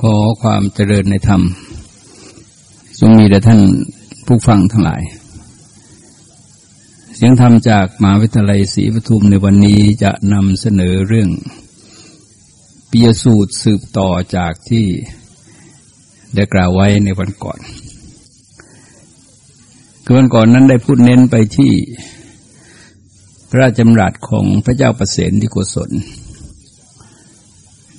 ขอความเจริญในธรรมจงมีแด่ท่านผู้ฟังทั้งหลาย เสียงธรรมจากมหาวิทยาลัยศรีปทุมในวันนี้จะนำเสนอเรื่องปิยสูตรสืบต่อจากที่ได้กล่าวไว้ในวันก่อน คือวันก่อนนั้นได้พูดเน้นไปที่พระราชจำรัสของพระเจ้าประเสนที่โกศล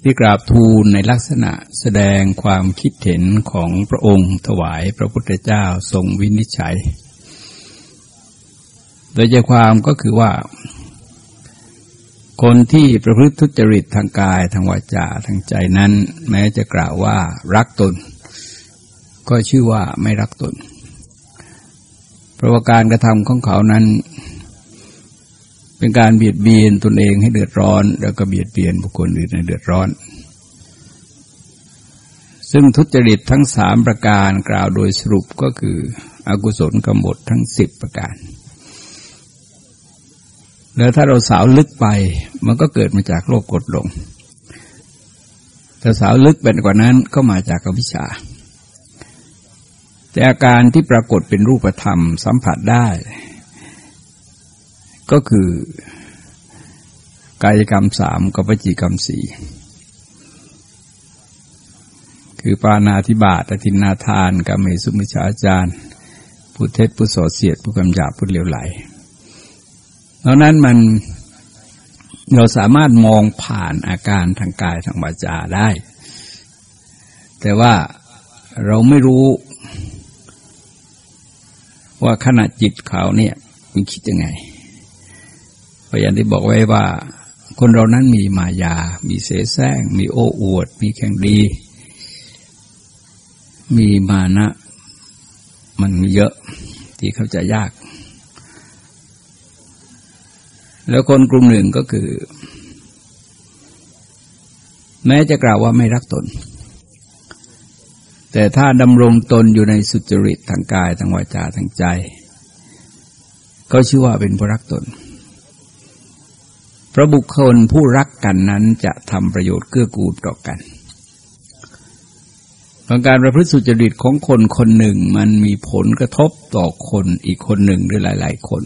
ที่กราบทูลในลักษณะแสดงความคิดเห็นของพระองค์ถวายพระพุทธเจ้าทรงวินิจฉัย โดยใจความก็คือว่า คนที่ประพฤติทุจริตทางกายทางวาจาทางใจนั้น แม้จะกล่าวว่ารักตน ก็ชื่อว่าไม่รักตนเพราะว่าการกระทำของเขานั้น เป็นการเบียดเบียนตนเองให้เดือดร้อน แล้วก็เบียดเบียนบุคคลอื่นให้เดือดร้อน ซึ่งทุจริตทั้งสามประการกล่าวโดยสรุปก็คืออกุศลกำหนดทั้งสิบประการ แล้วถ้าเราสาวลึกไปมันก็เกิดมาจากโลกกดลงแต่สาวลึกเป็นกว่านั้นก็มาจากอวิชชาแต่อาการที่ปรากฏเป็นรูปธรรมสัมผัสได้ ก็คือกายกรรมสามกับวจิกรรมสี่คือปานาธิบาตทินนาทานกับเมสุมิชาจารพุทเทศผู้สอดเสียดผู้กำหยาบผู้เลวไหลเพราะนั้นมันเราสามารถมองผ่านอาการทางกายทางวาจาได้ แต่ว่าเราไม่รู้ ว่าขณะจิตเขาเนี่ยมันคิดยังไง ราะอย่างที่บอกไว้ว่า คนเรานั้นมีมายา มีเสแสร้ง มีโอ้อวด มีแข่งดี มีมานะ มันมีเยอะที่เขาจะยาก แล้วคนกลุ่มหนึ่งก็คือ แม้จะกล่าวว่าไม่รักตน แต่ถ้าดำรงตนอยู่ในสุจริตทางกายทางวาจาทางใจ ก็ชื่อว่าเป็นผู้รักตน พระบุคคลผู้รักกันนั้นจะทำประโยชน์เกื้อกูลต่อกันการประพฤติสุจริตของคนคนหนึ่งมันมีผลกระทบต่อคนอีกคนหนึ่งหรือหลาย ๆ คน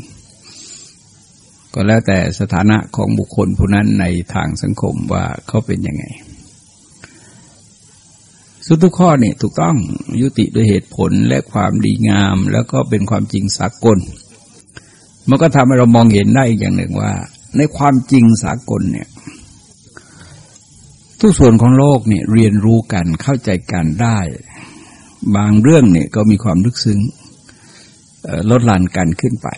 ก็แล้วแต่สถานะของบุคคลผู้นั้นในทางสังคมว่าเขาเป็นยังไง สุดทุกข้อเนี่ยถูกต้องยุติด้วยเหตุผลและความดีงาม แล้วก็เป็นความจริงสากล มันก็ทำให้เรามองเห็นได้อีกอย่างหนึ่งว่า ในความจริงสากลเนี่ย ทุกส่วนของโลกเนี่ยเรียนรู้กันเข้าใจกันได้ บางเรื่องเนี่ยก็มีความลึกซึ้งลดหลั่นกันขึ้นไป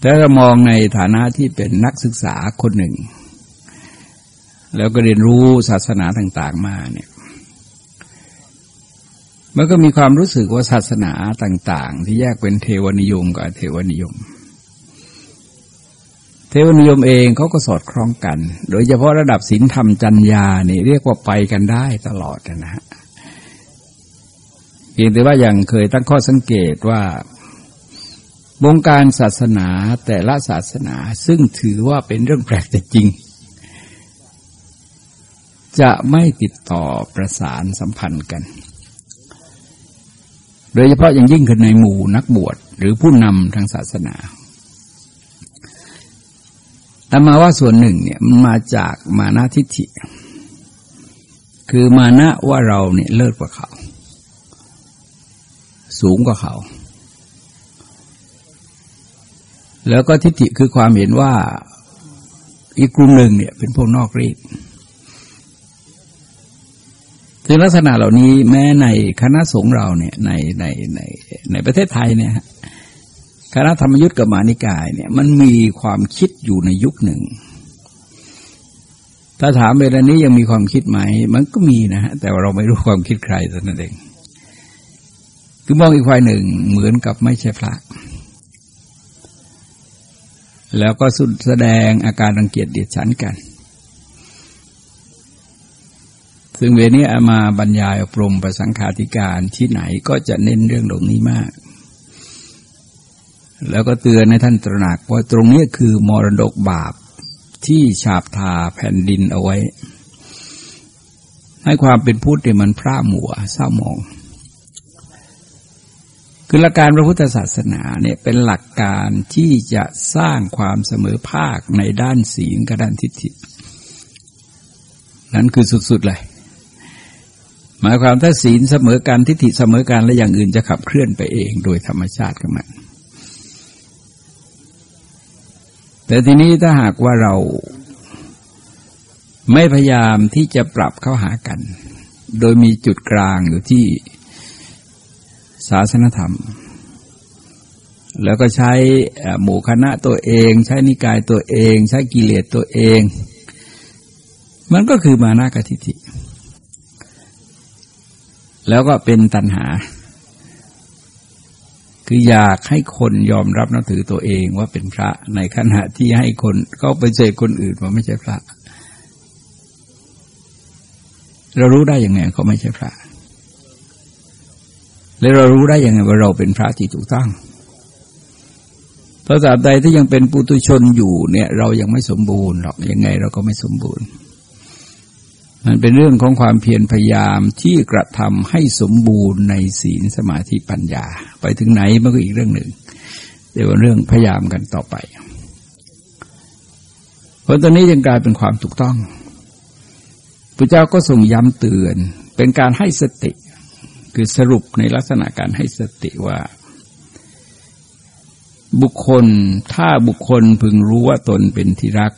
แต่เรามองในฐานะที่เป็นนักศึกษาคนหนึ่ง แล้วก็เรียนรู้ศาสนาต่าง ๆ มาเนี่ยมันก็มีความรู้สึกว่าศาสนาต่าง ๆ ที่แยกเป็นเทวนิยมกับเทวนิยม เทวนิยมเองเขาก็สอดคล้องกัน โดยเฉพาะระดับศีลธรรมจัญญานี่เรียกว่าไปกันได้ตลอดนะฮะเพียงแต่ว่าอย่างเคยตั้งข้อสังเกตว่าวงการศาสนาแต่ละศาสนาซึ่งถือว่าเป็นเรื่องแปลกแต่จริง จะไม่ติดต่อประสานสัมพันธ์กัน โดยเฉพาะอย่างยิ่งคือในหมู่นักบวชหรือผู้นำทางศาสนา แต่มาว่าส่วนหนึ่งเนี่ยมันมาจากมานะทิฏฐิ คือมานะว่าเราเนี่ยเลิศกว่าเขา สูงกว่าเขา แล้วก็ทิฏฐิคือความเห็นว่าอีกกลุ่มหนึ่งเนี่ยเป็นพวกนอกรีดคือลักษณะเหล่านี้แม้ในคณะสงฆ์เราเนี่ยในในในในประเทศไทยเนี่ย คณะธรรมยุทธกับมานิกายเนี่ยมันมีความคิดอยู่ในยุคหนึ่ง ถ้าถามเวลานี้ยังมีความคิดไหม มันก็มีนะฮะแต่ว่าเราไม่รู้ความคิดใครเท่นั้นเองคือมองอีกฝ่ายหนึ่งเหมือนกับไม่ใช่พระ แล้วก็สุดแสดงอาการรังเกียจเดียดฉันกัน ซึ่งเวนี้อามาบรรยายอบรมประสังขาธิการที่ไหนก็จะเน้นเรื่องตรงนี้มาก แล้วก็เตือนในท่านตระหนักว่าตรงนี้คือมรดกบาปที่ฉาบทาแผ่นดินเอาไว้ ให้ความเป็นพุทธเนี่ยมันพร่ามัวเศร้ามอง คือหลักการพระพุทธศาสนาเนี่ยเป็นหลักการที่จะสร้างความเสมอภาคในด้านศีลกับด้านทิฏฐิ นั่นคือสุดๆเลยหมายความถ้าศีลเสมอกันทิฏฐิเสมอกันและอย่างอื่นจะขับเคลื่อนไปเองโดยธรรมชาติของมัน แต่ทีนี้ถ้าหากว่าเราไม่พยายามที่จะปรับเข้าหากัน โดยมีจุดกลางอยู่ที่ศาสนธรรม แล้วก็ใช้หมู่คณะตัวเอง ใช้นิกายตัวเอง ใช้กิเลสตัวเอง มันก็คือมานาคติทิแล้วก็เป็นตัณหา คืออยากให้คนยอมรับนับถือตัวเองว่าเป็นพระในขณะที่ให้คนเขาไปเจอคนอื่นว่าไม่ใช่พระ เรารู้ได้ยังไงเขาไม่ใช่พระ แล้วเรารู้ได้ยังไงว่าเราเป็นพระที่ถูกต้องเพราะสาบใดที่ยังเป็นปุตุชนอยู่เนี่ย เรายังไม่สมบูรณ์หรอกยังไงเราก็ไม่สมบูรณ์ มันเป็นเรื่องของความเพียรพยายามที่กระทำให้สมบูรณ์ในศีลสมาธิปัญญา ไปถึงไหนมันก็อีกเรื่องหนึ่ง เดี๋ยวเรื่องพยายามกันต่อไป เพราะตอนนี้ยังกลายเป็นความถูกต้องพระเจ้าก็ทรงย้ำเตือน เป็นการให้สติ คือสรุปในลักษณะการให้สติว่า บุคคลถ้าบุคคลพึงรู้ว่าตนเป็นที่รัก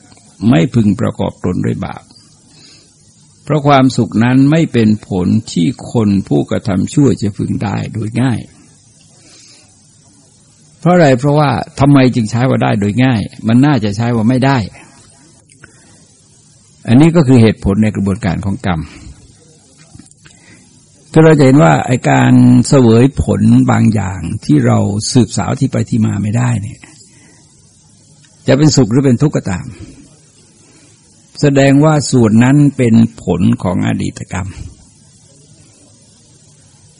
ไม่พึงประกอบตนด้วยบาป เพราะความสุขนั้นไม่เป็นผลที่คนผู้กระทำชั่วจะพึงได้โดยง่าย เพราะอะไรเพราะว่าทำไมจึงใช้ว่าได้โดยง่าย มันน่าจะใช้ว่าไม่ได้ อันนี้ก็คือเหตุผลในกระบวนการของกรรมถ้าเราจะเห็นว่าไอการเสวยผลบางอย่างที่เราสืบสาวที่ไปที่มาไม่ได้เนี่ย จะเป็นสุขหรือเป็นทุกข์ก็ตาม แสดงว่าส่วนนั้นเป็นผลของอดีตกรรม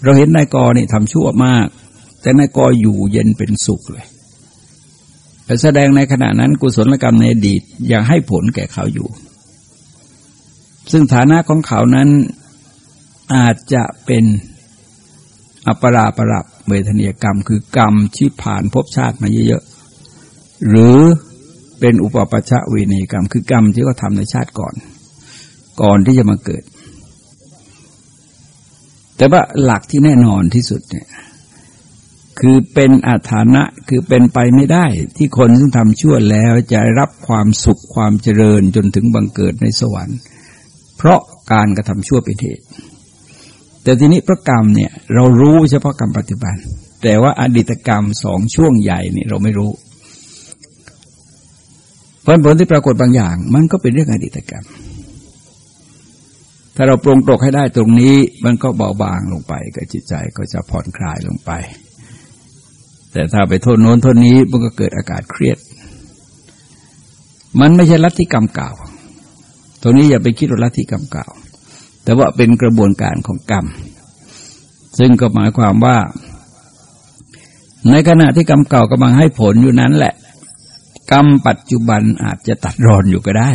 เราเห็นนายกนี่ทำชั่วมาก แต่นายกอยู่เย็นเป็นสุขเลยแแสดงในขณะนั้นกุศลกรรมในอดีตยังให้ผลแก่เขาอยู่ ซึ่งฐานะของเขานั้นอาจจะเป็นอัปราประรับเวทนียกรรม คือกรรมที่ผ่านภพชาติมาเยอะๆหรือ เป็นอุปปัชชะเวนีกรรม คือกรรมที่เขาทำในชาติก่อน ก่อนที่จะมาเกิด แต่ว่าหลักที่แน่นอนที่สุดเนี่ยคือเป็นอาถานะคือเป็นไปไม่ได้ ที่คนซึ่งทำชั่วแล้วจะรับความสุขความเจริญจนถึงบังเกิดในสวรรค์ เพราะการกระทำชั่วเป็นเหตุแต่ทีนี้พระกรรมเนี่ยเรารู้เฉพาะกรรมปัจจุบัน แต่ว่าอดีตกรรมสองช่วงใหญ่นี่เราไม่รู้ ผลผลที่ปรากฏบางอย่าง มันก็เป็นเรื่องอดีตกรรม ถ้าเราปรงตกให้ได้ตรงนี้ มันก็เบาบางลงไปกับจิตใจก็จะผ่อนคลายลงไป แต่ถ้าไปโทษโน้นโทษนี้มันก็เกิดอากาศเครียด มันไม่ใช่ลัทธิกรรมเก่า ตรงนี้อย่าไปคิดว่าลัทธิกรรมเก่า แต่ว่าเป็นกระบวนการของกรรม ซึ่งก็หมายความว่าในขณะที่กรรมเก่ากำลังให้ผลอยู่นั้นแหละ กรรมปัจจุบันอาจจะตัดรอนอยู่ก็ได้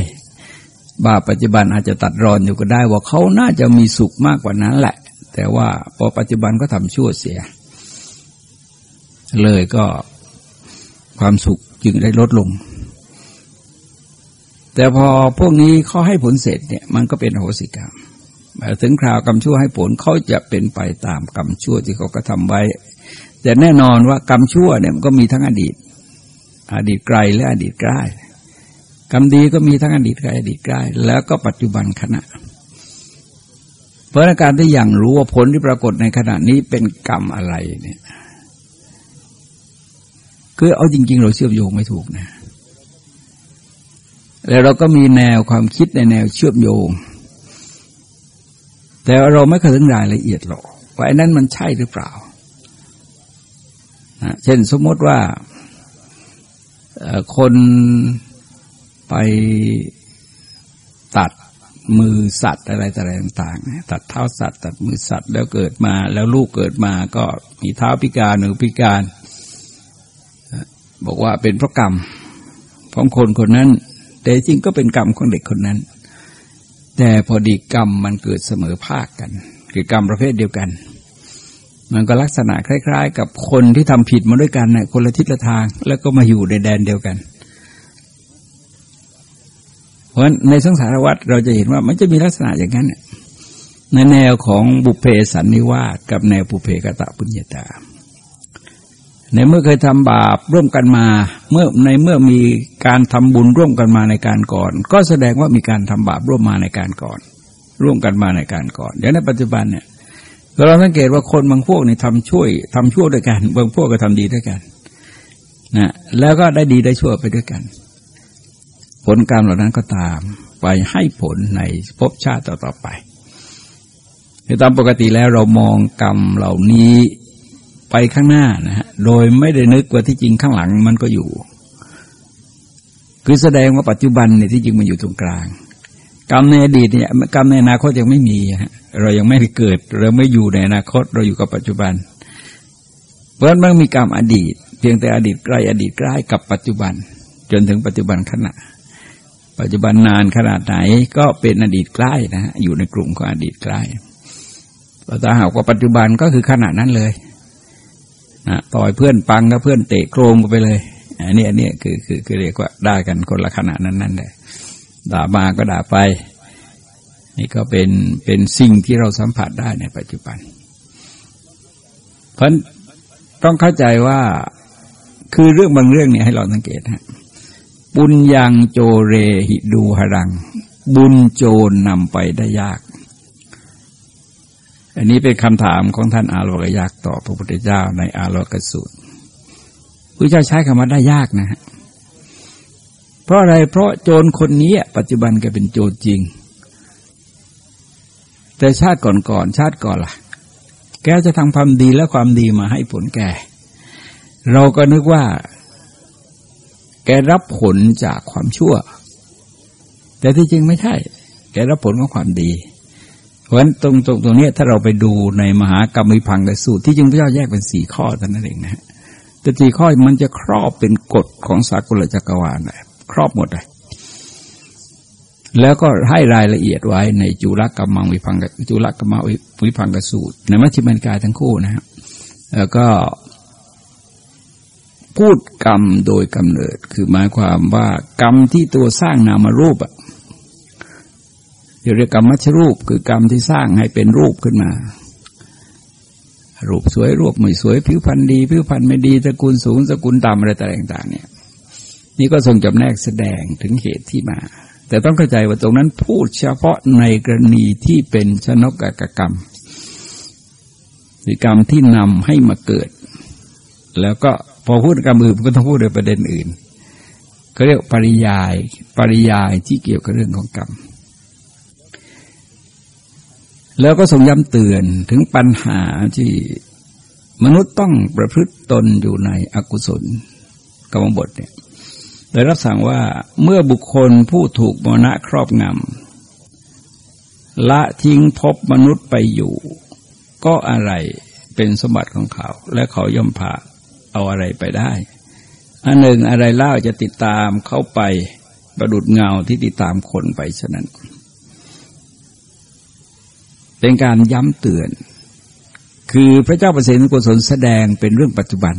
บาปปัจจุบันอาจจะตัดรอนอยู่ก็ได้ ว่าเขาน่าจะมีสุขมากกว่านั้นแหละ แต่ว่าพอปัจจุบันก็ทำชั่วเสีย เลยก็ความสุขจึงได้ลดลง แต่พอพวกนี้เขาให้ผลเสร็จเนี่ยมันก็เป็นโหสิกรรมถึงคราวกรรมชั่วให้ผลเขาจะเป็นไปตามกรรมชั่วที่เขาก็ทำไว้ แต่แน่นอนว่ากรรมชั่วเนี่ยมันก็มีทั้งอดีต อดีตไกลและอดีตใกล้กรรมดีก็มีทั้งอดีตไกลอดีตใกล้แล้วก็ปัจจุบันขณะ เพราะการที่อย่างรู้ว่าผลที่ปรากฏในขณะนี้เป็นกรรมอะไรเนี่ยคือเอาจริง ๆ เราเชื่อมโยงไม่ถูกนะ แล้วเราก็มีแนวความคิดในแนวเชื่อมโยง แต่เราไม่เคยถึงรายละเอียดหรอกว่าไอ้นั้นมันใช่หรือเปล่า เช่นสมมติว่า คนไปตัดมือสัตว์อะไรต่อะไรต่างๆตัดเท้าสัตว์ ตัดมือสัตว์แล้วเกิดมา แล้วลูกเกิดมาก็มีเท้าพิการหรือพิการ บอกว่าเป็นเพราะกรรมของคนคนนั้น แต่จริงก็เป็นกรรมของเด็กคนนั้นแแต่พอดีกรรมมันเกิดเสมอภาคกัน คือกรรมประเภทเดียวกัน มันก็ลักษณะคล้าย ๆ กับคนที่ทำผิดมาด้วยกันนะคนละทิศละทาง แล้วก็มาอยู่ในแดนเดียวกัน เพราะในสังสารวัฏเราจะเห็นว่ามันจะมีลักษณะอย่างนั้นในแนวของบุเพสันนิวาสกับแนวบุเพกตะปุญญาตาในเมื่อเคยทำบาปร่วมกันมา เมื่อในเมื่อมีการทำบุญร่วมกันมาในการก่อน ก็แสดงว่ามีการทำบาปร่วมมาในการก่อน ร่วมกันมาในการก่อนเดี๋ยวในปัจจุบันเนี่ย เราสังเกตว่าคนบางพวกนี่ทำช่วยทำชั่วด้วยกัน บางพวกก็ทำดีด้วยกันนะแล้วก็ได้ดีได้ชั่วไปด้วยกัน ผลกรรมเหล่านั้นก็ตาม ไปให้ผลในภพชาติต่อๆไปตามปกติแล้วเรามองกรรมเหล่านี้ไปข้างหน้านะฮะโดยไม่ได้นึกว่าที่จริงข้างหลังมันก็อยู่ คือแสดงว่าปัจจุบันเนี่ยที่จริงมันอยู่ตรงกลาง กรรมในอดีตเนี่ยกรรมในอนาคตยังไม่มีเรายังไม่ได้เกิด เราไม่อยู่ในอนาคต เราอยู่กับปัจจุบัน เพราะมันมีกรรมอดีต เพียงแต่อดีตใกล้อดีตใกล้กับปัจจุบัน จนถึงปัจจุบันขณะ ปัจจุบันนานขนาดไหนก็เป็นอดีตใกล้นะฮะอยู่ในกลุ่มของอดีตใกล้แต่หากว่าปัจจุบันก็คือขณะนั้นเลยนะต่อยเพื่อนปังแล้วเพื่อนเตะโครมไปเลยอันนี้อันนี้คือคือคือเรียกว่าได้กันคนละขณะนั้นนั่นเลย ด่ามาก็ด่าไป นี่ก็เป็นเป็นสิ่งที่เราสัมผัสได้ในปัจจุบัน เพราะต้องเข้าใจว่าคือเรื่องบางเรื่องเนี่ยให้เราสังเกตฮะบุญยังโจเรหิดูหรัง บุญโจรนำไปได้ยาก อันนี้เป็นคำถามของท่านอาโลกยักษ์ต่อพระพุทธเจ้าในอาโลกสูตรพระเจ้าใช้คำว่าได้ยากนะฮะ เพราะอะไรเพราะโจรคนนี้ปัจจุบันแกเป็นโจรจริง แต่ชาติก่อนๆชาติก่อนล่ะ แกจะทำความดีและความดีมาให้ผลแก เราก็นึกว่า แกรับผลจากความชั่ว แต่ที่จริงไม่ใช่ แกรับผลของความดีเพราะฉะนั้นตรงตรงตรงนี้ถ้าเราไปดูในมหากรรมิพังกสูตรที่จริงพระเจ้าแยกเป็นสี่ข้อเท่านั้นเองนะแต่สี่ข้อมันจะครอบเป็นกฎของสากลจักรวาลเลย ครอบหมดเลยแล้วก็ให้รายละเอียดไว้ในจุลกรรมังวิพังกจุลกรรมังวิพังกสูตร ในมัชฌิมานิกายทั้งคู่นะครับแล้วก็พูดกรรมโดยกำเนิด คือหมายความว่ากรรมที่ตัวสร้างนามารูปอะเรียกกรรมมัชรูป คือกรรมที่สร้างให้เป็นรูปขึ้นมา รูปสวยรูปไม่สวยผิวพรรณดีผิวพรรณไม่ดีสกุลสูงสกุลต่ำอะไรต่างๆเนี่ย นี่ก็ทรงจำแนกแสดงถึงเหตุที่มา แต่ต้องเข้าใจว่าตรงนั้นพูดเฉพาะในกรณีที่เป็นชนกกกรรมหรือกรรมที่นำให้มาเกิด แล้วก็พอพูดกรรมอื่นก็ต้องพูดในประเด็นอื่นเขาเรียกปริยายปริยายที่เกี่ยวกับเรื่องของกรรมแล้วก็ทรงย้ำเตือนถึงปัญหาที่มนุษย์ต้องประพฤติตนอยู่ในอกุศลกรรมบทเนี่ย โดยรับสั่งว่าเมื่อบุคคลผู้ถูกมรณะครอบงำละทิ้งพบมนุษย์ไปอยู่ ก็อะไรเป็นสมบัติของเขา และเขาย่อมผ่าเอาอะไรไปได้อันหนึ่งอะไรเล่าจะติดตามเข้าไปประดุดเงาที่ติดตามคนไปฉะนั้น เป็นการย้ำเตือน คือพระเจ้าประเสริฐกุศลแสดงเป็นเรื่องปัจจุบัน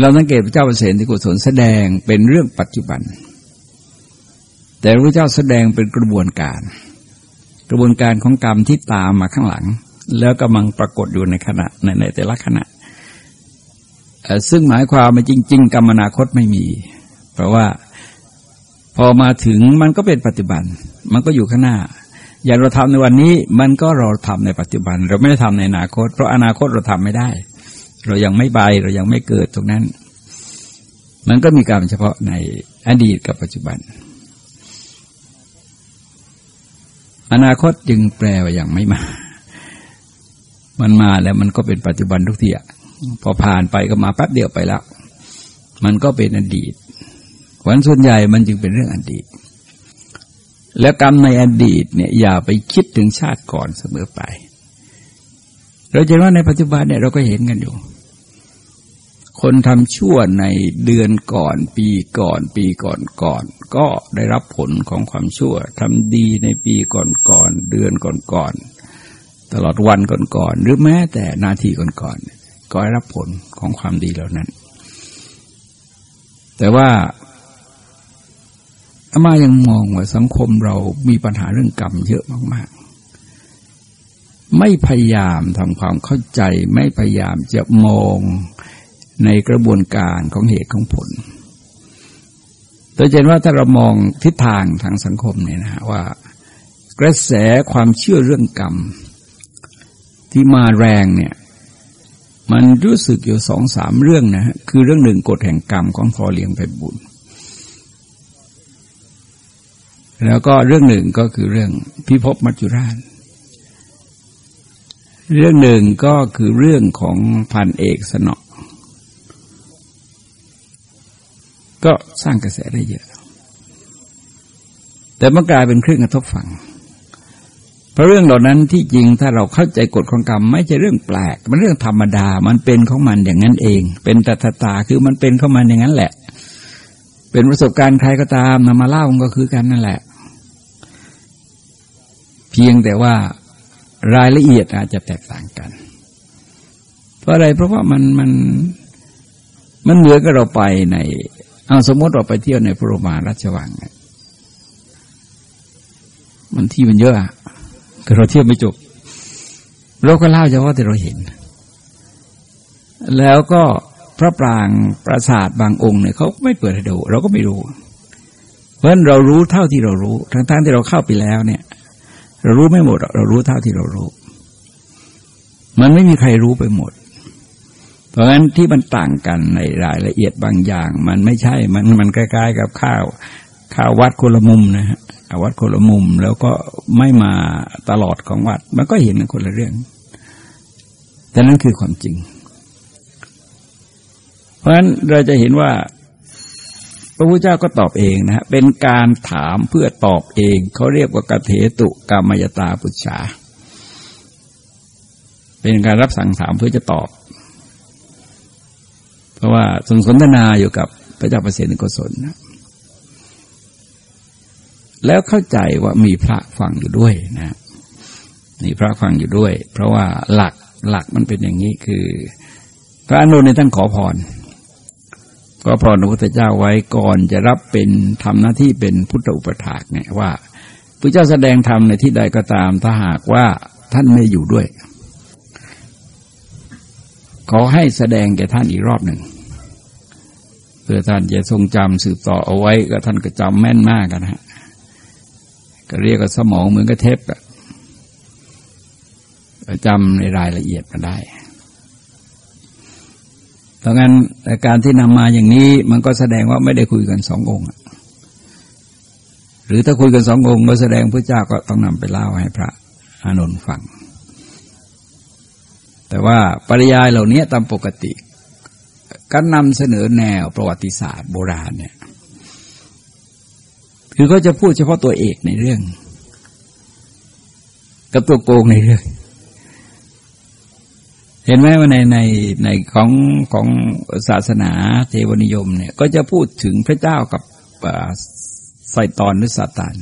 เราสังเกตพระเจ้าประเสริฐที่กุศลแสดงเป็นเรื่องปัจจุบัน แต่พระเจ้าแสดงเป็นกระบวนการ กระบวนการของกรรมที่ตามมาข้างหลัง แล้วกำลังปรากฏอยู่ในขณะในในแต่ละขณะ ซึ่งหมายความว่าจริง ๆ กรรมนาคตไม่มี เพราะว่าพอมาถึงมันก็เป็นปัจจุบัน มันก็อยู่ข้างหน้า อย่างเราทำในวันนี้มันก็เราทำในปัจจุบัน เราไม่ได้ทำในอนาคต เพราะอนาคตเราทำไม่ได้ เรายังไม่ใบเรายังไม่เกิดตรงนั้น มันก็มีการมเฉพาะในอดีตกับปัจจุบัน อนาคตจึงแปลว่ายังไม่มา มันมาแล้วมันก็เป็นปัจจุบันทุกทีอะพอผ่านไปก็มาแป๊บเดียวไปแล้ว มันก็เป็นอดีตวันส่วนใหญ่มันจึงเป็นเรื่องอดีต แล้วกรรมในอดีตเนี่ยอย่าไปคิดถึงชาติก่อนเสมอไป เราจะว่าในปัจจุบันเนี่ยเราก็เห็นกันอยู่ คนทำชั่วในเดือนก่อน ปีก่อน ปีก่อนก่อน ก็ได้รับผลของความชั่วทำดีในปีก่อนก่อน เดือนก่อนก่อน ตลอดวันก่อนก่อน หรือแม้แต่นาทีก่อนก่อนก็ได้รับผลของความดีเหล่านั้น แต่ว่าอามายังมองว่าสังคมเรามีปัญหาเรื่องกรรมเยอะมากๆ ไม่พยายามทำความเข้าใจ ไม่พยายามจะมอง ในกระบวนการของเหตุของผลโดยเห็นว่าถ้าเรามองทิศทางทางสังคมเนี่ยนะว่า กระแสความเชื่อเรื่องกรรม ที่มาแรงเนี่ย มันรู้สึกอยู่สองสามเรื่องนะฮะคือเรื่องหนึ่งกฎแห่งกรรมของพอเลี้ยงไปบุญ แล้วก็เรื่องหนึ่งก็คือเรื่องพิภพมัจจุราช เรื่องหนึ่งก็คือเรื่องของพันเอกสนอ ก็สร้างกระแสได้เยอะ แต่มันกลายเป็นเครื่องกระทบฝังเพราะเรื่องเหล่านั้นที่จริงถ้าเราเข้าใจกฎของกรรม ไม่ใช่เรื่องแปลก มันเรื่องธรรมดา มันเป็นของมันอย่างนั้นเอง เป็นตถตาคือมันเป็นของมันอย่างนั้นแหละ เป็นประสบการณ์ใครก็ตามนำมาเล่ามันก็คือกันนั่นแหละ เพียงแต่ว่ารายละเอียดอาจจะแตกต่างกัน เพราะอะไรเพราะว่ามันมันมันเหมือกับเราไปใน เอาสมมติเราไปเที่ยวในพระโรมาราชวังเนี่ยมันที่มันเยอะอะเราเที่ยวไม่จบ เราก็เล่าเฉพาะที่เราเห็น แล้วก็พระปรางปราสาทบางองค์เนี่ยเขาไม่เปิดให้ดูเราก็ไม่รู้ เพราะฉะนั้นเรารู้เท่าที่เรารู้ ทั้งๆทที่เราเข้าไปแล้วเนี่ย เรารู้ไม่หมดเรารู้เท่าที่เรารู้ มันไม่มีใครรู้ไปหมด เพราะฉะนั้นที่มันต่างกันในรายละเอียดบางอย่าง มันไม่ใช่ มันมันใกล้ๆกับข้าว ข้าววัดคนละมุมนะฮะวัดคนละมุมแล้วก็ไม่มาตลอดของวัด มันก็เห็นคนละเรื่อง แต่นั้นคือความจริง เพราะฉะนั้นเราจะเห็นว่า พระพุทธเจ้าก็ตอบเองนะฮะเป็นการถามเพื่อตอบเอง เขาเรียกว่ากเถตุกรรมยตาปุจฉาเป็นการรับสั่งถามเพื่อจะตอบ เพราะว่าสนสนทนาอยู่กับพระเจ้าประเสฐกุศลนะแล้วเข้าใจว่ามีพระฟังอยู่ด้วยนะมีพระฟังอยู่ด้วย เพราะว่าหลักหลักมันเป็นอย่างนี้คือ พระอนุนในท่านขอพรก็พรพระพุทธเจ้าไว้ก่อนจะรับเป็นทำหน้าที่เป็นพุทธอุปถากเนี่ยว่าพระเจ้าแสดงธรรมในที่ใดก็ตามถ้าหากว่าท่านไม่อยู่ด้วย ขอให้แสดงแก่ท่านอีกรอบหนึ่งเพื่อท่านจะทรงจำสืบต่อเอาไว้ ก็ท่านก็จำแม่นมากนะฮะก็เรียกว่าสมองเหมือนกับเทปอะจำในรายละเอียดมาได้ดังนั้นการที่นำมาอย่างนี้มันก็แสดงว่าไม่ได้คุยกันสององค์หรือถ้าคุยกันสององค์ก็แสดงพระเจ้าก็ต้องนำไปเล่าให้พระอานนท์ฟัง แต่ว่าปริยายเหล่านี้ตามปกติการนำเสนอแนวประวัติศาสตร์โบราณเนี่ยคือเขาจะพูดเฉพาะตัวเอกในเรื่อง กับตัวโกงในเรื่อง เห็นไหมว่าในในในของของศาสนาเทวนิยมเนี่ยก็จะพูดถึงพระเจ้ากับไซตอนหรือซาตาน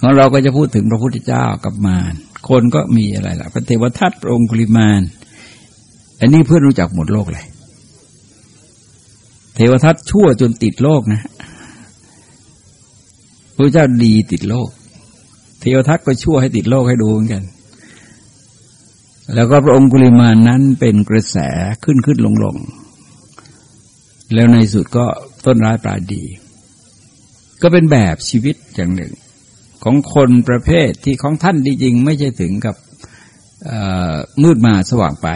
ของเราก็จะพูดถึงพระพุทธเจ้ากับมาร คนก็มีอะไรล่ะ พระเทวทัตพระองคุลิมาน อันนี้เพื่อนรู้จักหมดโลกเลย เทวทัตชั่วจนติดโลกนะพระเจ้าดีติดโลก เทวทัตก็ชั่วให้ติดโลกให้ดูเหมือนกัน แล้วก็พระองคุลิมานนั้นเป็นกระแสขึ้นขึ้นลงลงแล้วในสุดก็ต้นร้ายปลายดี ก็เป็นแบบชีวิตอย่างหนึ่ง ของคนประเภทที่ของท่านจริงๆไม่ใช่ถึงกับมืดมาสว่างไป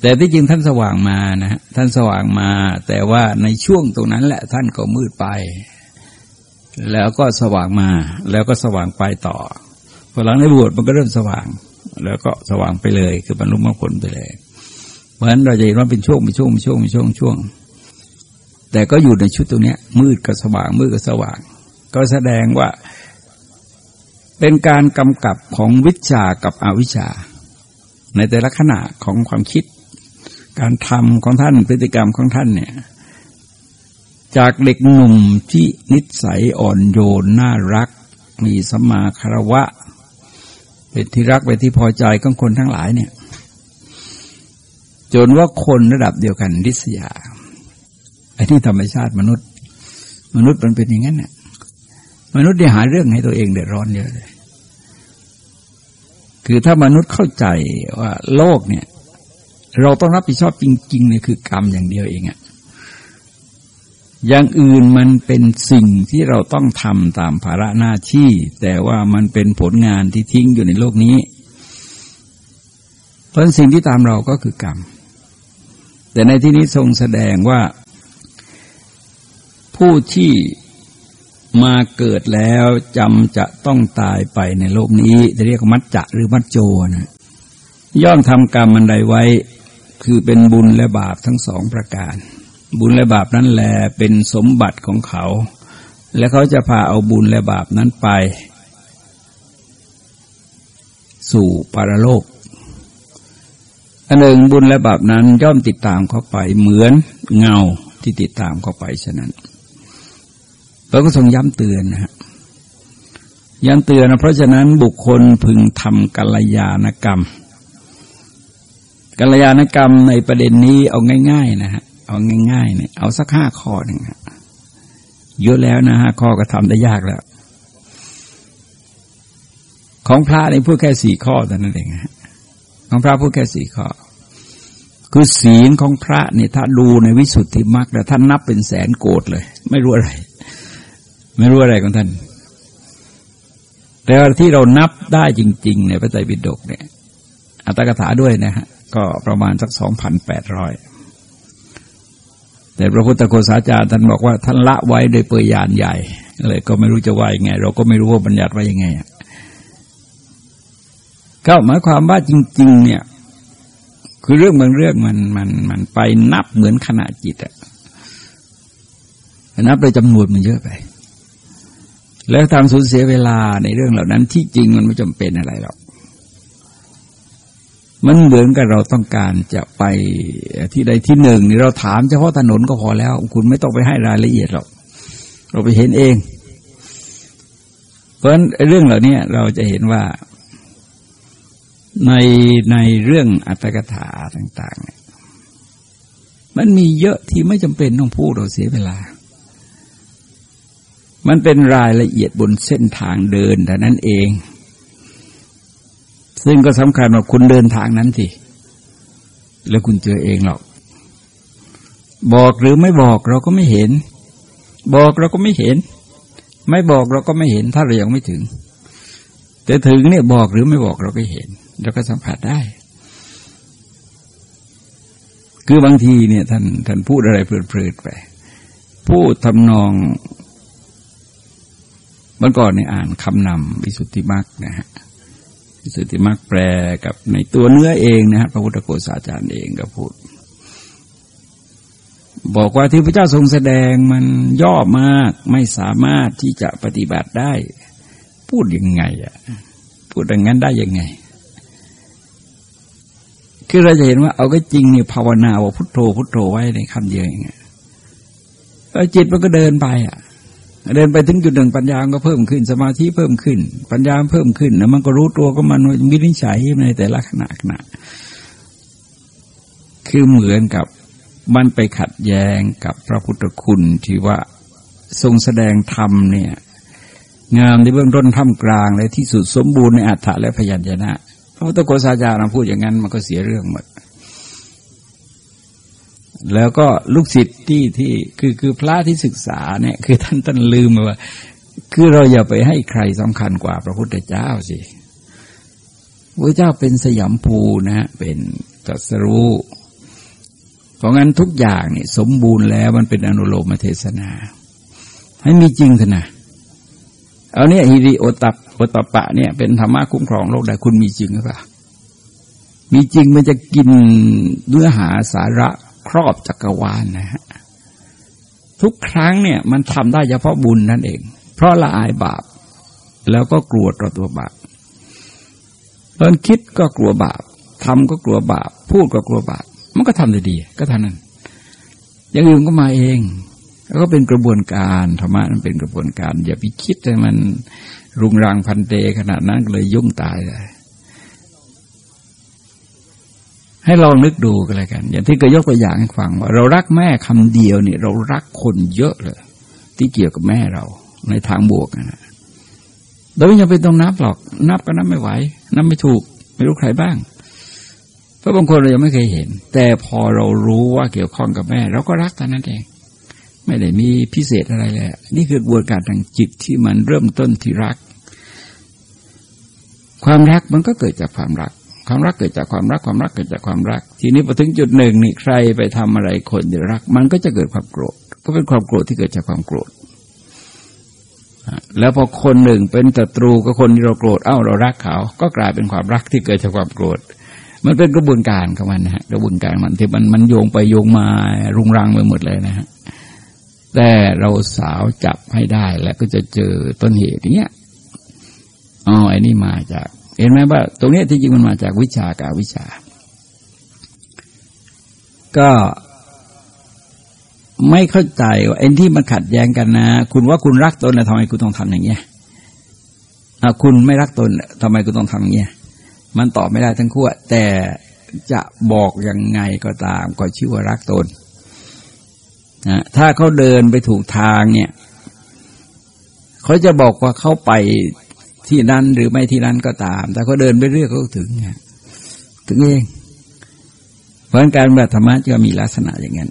แต่ที่จริงท่านสว่างมานะ ท่านสว่างมา แต่ว่าในช่วงตรงนั้นแหละท่านก็มืดไป แล้วก็สว่างมา แล้วก็สว่างไปต่อพอหลังในบวชมันก็เริ่มสว่าง แล้วก็สว่างไปเลย คือบรรลุมรรคผลไปเลย เพราะฉะนั้นเราจะเห็นว่าเป็นช่วงเป็นช่วงเป็นช่วงเป็นช่วงช่วง แต่ก็อยู่ในชุดตรงนี้มืดกับสว่างมืดกับสว่าง ก็แสดงว่าเป็นการกำกับของวิชากับอวิชา ในแต่ละขณะของความคิด การทำของท่านพฤติกรรมของท่านเนี่ยจากเด็กหนุ่มที่นิสัยอ่อนโยนน่ารัก มีสมาคารวะ เป็นที่รักเป็นที่พอใจของคนทั้งหลายเนี่ย จนว่าคนระดับเดียวกันริษยาไอ้ที่ธรรมชาติมนุษย์ มนุษย์มันเป็นอย่างนั้นเนี่ย มนุษย์ได้หาเรื่องให้ตัวเองเดือดร้อนเยอะเลย คือถ้ามนุษย์เข้าใจว่าโลกเนี่ย เราต้องรับผิดชอบจริงๆเนี่ยคือกรรมอย่างเดียวเองอะอย่างอื่นมันเป็นสิ่งที่เราต้องทำตามภาระหน้าที่ แต่ว่ามันเป็นผลงานที่ทิ้งอยู่ในโลกนี้เพราะสิ่งที่ตามเราก็คือกรรม แต่ในที่นี้ทรงแสดงว่าผู้ที่ มาเกิดแล้วจำจะต้องตายไปในโลกนี้ จะเรียกมัจจะหรือมัจโจนะย่อมทำกรรมมันใดไว้ คือเป็นบุญและบาปทั้งสองประการ บุญและบาปนั้นแหลเป็นสมบัติของเขา และเขาจะพาเอาบุญและบาปนั้นไป สู่ปารโลกอันหนึ่งบุญและบาปนั้นย่อมติดตามเขาไปเหมือนเงาที่ติดตามเขาไปฉะนั้น เราก็ทรงย้ำเตือนนะฮะย้ำเตือนนะเพราะฉะนั้นบุคคลพึงทำกัลยาณกรรมกัลยาณกรรมในประเด็นนี้เอาง่าย ๆ นะฮะเอาง่ายๆเนี่ยเอาสักห้าข้อหนึ่งเยอะแล้วนะห้าข้อก็ทำได้ยากแล้ว ของพระนี่พูดแค่สี่ข้อแต่นั้นเองฮะของพระพูดแค่สี่ข้อ คือศีลของพระเนี่ยถ้าดูในวิสุทธิมรรคแต่ท่านนับเป็นแสนโกดเลย ไม่รู้อะไร ไม่รู้อะไรของท่าน แต่ที่เรานับได้จริง ๆ ในพระไตรปิฎกเนี่ยอัตถกถาด้วยนะฮะก็ประมาณสักสองพันแปดร้อยแต่พระพุทธโฆษาจารย์ท่านบอกว่าท่านละไว้โดยเปยยานใหญ่เลยก็ไม่รู้จะว่ายังไง เราก็ไม่รู้ว่าบัญญัติว่ายังไงก็หมายความว่าจริง ๆ เนี่ย คือเรื่องบางเรื่องมันมันมันไปนับเหมือนขณะจิตอะนับโดยจำนวนมันเยอะไป แล้วทำสูญเสียเวลาในเรื่องเหล่านั้นที่จริงมันไม่จำเป็นอะไรหรอกมันเหมือนกับเราต้องการจะไปที่ใดที่หนึ่งนี่เราถามเฉพาะถนนก็พอแล้ว คุณไม่ต้องไปให้รายละเอียดหรอกเราไปเห็นเอง เพราะฉะนั้นเรื่องเหล่านี้เราจะเห็นว่าในในเรื่องอัตถกถาต่าง ๆ เนี่ย มันมีเยอะที่ไม่จำเป็นต้องพูดเราเสียเวลา มันเป็นรายละเอียดบนเส้นทางเดินแต่นั้นเอง ซึ่งก็สำคัญว่าคุณเดินทางนั้นสิแล้วคุณเจอเองหรอก บอกหรือไม่บอกเราก็ไม่เห็น บอกเราก็ไม่เห็น ไม่บอกเราก็ไม่เห็นถ้าเรายังไม่ถึง แต่ถึงเนี่ยบอกหรือไม่บอกเราก็เห็นเราก็สัมผัสได้ คือบางทีเนี่ยท่านท่านพูดอะไรเพลิดๆไปพูดทำนอง เมื่อก่อนในอ่านคำนำวิสุทธิมรรคนะฮะวิสุทธิมรรคแปลกับในตัวเนื้อเองนะฮะพระพุทธโฆษาจารย์เองก็พูด บอกว่าที่พระเจ้าทรงแสดงมันย่อมากไม่สามารถที่จะปฏิบัติได้ พูดยังไงอะพูดอย่างนั้นได้ยังไง คือเราจะเห็นว่าเอาก็จริงเนี่ยภาวนาว่าพุทโธพุทโธไว้ในคำเดียวอย่างเงี้ยจิตมันก็เดินไปอะ เดินไปถึงจุดหนึ่งปัญญาก็เพิ่มขึ้น สมาธิเพิ่มขึ้น ปัญญาเพิ่มขึ้นแล้วมันก็รู้ตัวก็มันวินิจฉัยในแต่ละขณะขณะ คือเหมือนกับมันไปขัดแย้งกับพระพุทธคุณที่ว่าทรงแสดงธรรมเนี่ย งามในเบื้องต้นท่ามกลางและที่สุดสมบูรณ์ในอัฏฐะและพยัญชนะพระพุทธโกษาจารย์พูดอย่างนั้นมันก็เสียเรื่องหมด แล้วก็ลูกศิษย์ที่ที่คือคือพระที่ศึกษาเนี่ยคือท่านท่านลืมว่า คือเราอย่าไปให้ใครสำคัญกว่าพระพุทธเจ้าสิพระเจ้าเป็นสยามภูนะฮะเป็นตรัสรู้เพราะงั้นทุกอย่างเนี่ยสมบูรณ์แล้วมันเป็นอนุโลมเทศนา ให้มีจริงเถอะนะเอาเนี่ยฮิริโอตัปโอตปะเนี่ยเป็นธรรมะคุ้มครองโลกได้คุณมีจริงหรือเปล่ามีจริงมันจะกินเนื้อหาสาระ ครอบจักรวาลนนะฮะทุกครั้งเนี่ยมันทำได้เฉพาะบุญนั่นเอง เพราะละอายบาป แล้วก็กลัวต่อตัวบาปตอนคิดก็กลัวบาปทำก็กลัวบาป พูดก็กลัวบาป มันก็ทำได้ดี ก็เท่านั้น อย่างอื่นก็มาเอง แล้วก็เป็นกระบวนการธรรมะมันเป็นกระบวนการ อย่าไปคิดให้มันรุงรังพันเตขนาดนั้นเลยยุ่งตายเลย ให้ลองนึกดูกันเลยกัน อย่างที่เคยยกตัวอย่างให้ฟังว่าเรารักแม่คำเดียวเนี่ยเรารักคนเยอะเลย ที่เกี่ยวกับแม่เราในทางบวกนะโดยไม่จำเป็นต้องนับหรอก นับก็นับไม่ไหว นับไม่ถูก ไม่รู้ใครบ้าง เพราะบางคนเรายังไม่เคยเห็น แต่พอเรารู้ว่าเกี่ยวข้องกับแม่ เราก็รักแต่นั้นเอง ไม่ได้มีพิเศษอะไรเลยนี่คือกระบวนการทางจิตที่มันเริ่มต้นที่รัก ความรักมันก็เกิดจากความรัก ความรักเกิดจากความรักความรักเกิดจากความรัก ทีนี้พอถึงจุดหนึ่งนี่ใครไปทำอะไรคนจะรัก มันก็จะเกิดความโกรธ ก็เป็นความโกรธที่เกิดจากความโกรธ แล้วพอคนหนึ่งเป็นศัตรูกับคนที่เราโกรธเอ้าเรารักเขา ก็กลายเป็นความรักที่เกิดจากความโกรธ มันเป็นกระบวนการของมันนะฮะกระบวนการมันที่มันมันโยงไปโยงมารุงรังไปหมดเลยนะฮะแต่เราสาวจับให้ได้แล้วก็จะเจอต้นเหตุอย่างเงี้ยอ๋อไอ้นี่มาจาก เห็นไหมว่า ตรงนี้ที่จริงมันมาจากวิชากับวิชา ก็ไม่เข้าใจว่าเอ็นที่มันขัดแย้งกันนะ คุณว่าคุณรักตนนะทำไมคุณต้องทำอย่างเงี้ยคุณไม่รักตนทำไมคุณต้องทำอย่างเงี้ยมันตอบไม่ได้ทั้งคู่แต่จะบอกยังไงก็ตาม ก็ชื่อว่ารักตนนะถ้าเขาเดินไปถูกทางเนี่ย เขาจะบอกว่าเขาไป ที่นั้นหรือไม่ที่นั้นก็ตาม แต่เขาเดินไปเรื่อยเขาถึงถึงเอง เพราะการแบบธรรมะจะมีลักษณะอย่างนั้น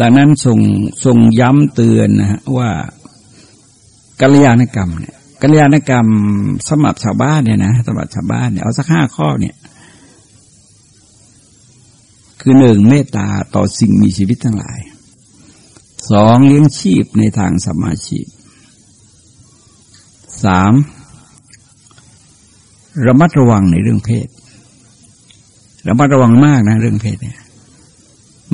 ดังนั้นทรงทรงย้ำเตือนนะฮะว่ากัลยาณกรรมเนี่ยกัลยาณกรรมสำหรับชาวบ้านเนี่ยนะสำหรับชาวบ้านเนี่ยเอาสักห้าข้อเนี่ย คือหนึ่งเมตตาต่อสิ่งมีชีวิตทั้งหลายสองเลี้ยงชีพในทางสมาชีพ สามระมัดระวังในเรื่องเพศ ระมัดระวังมากนะเรื่องเพศเนี่ย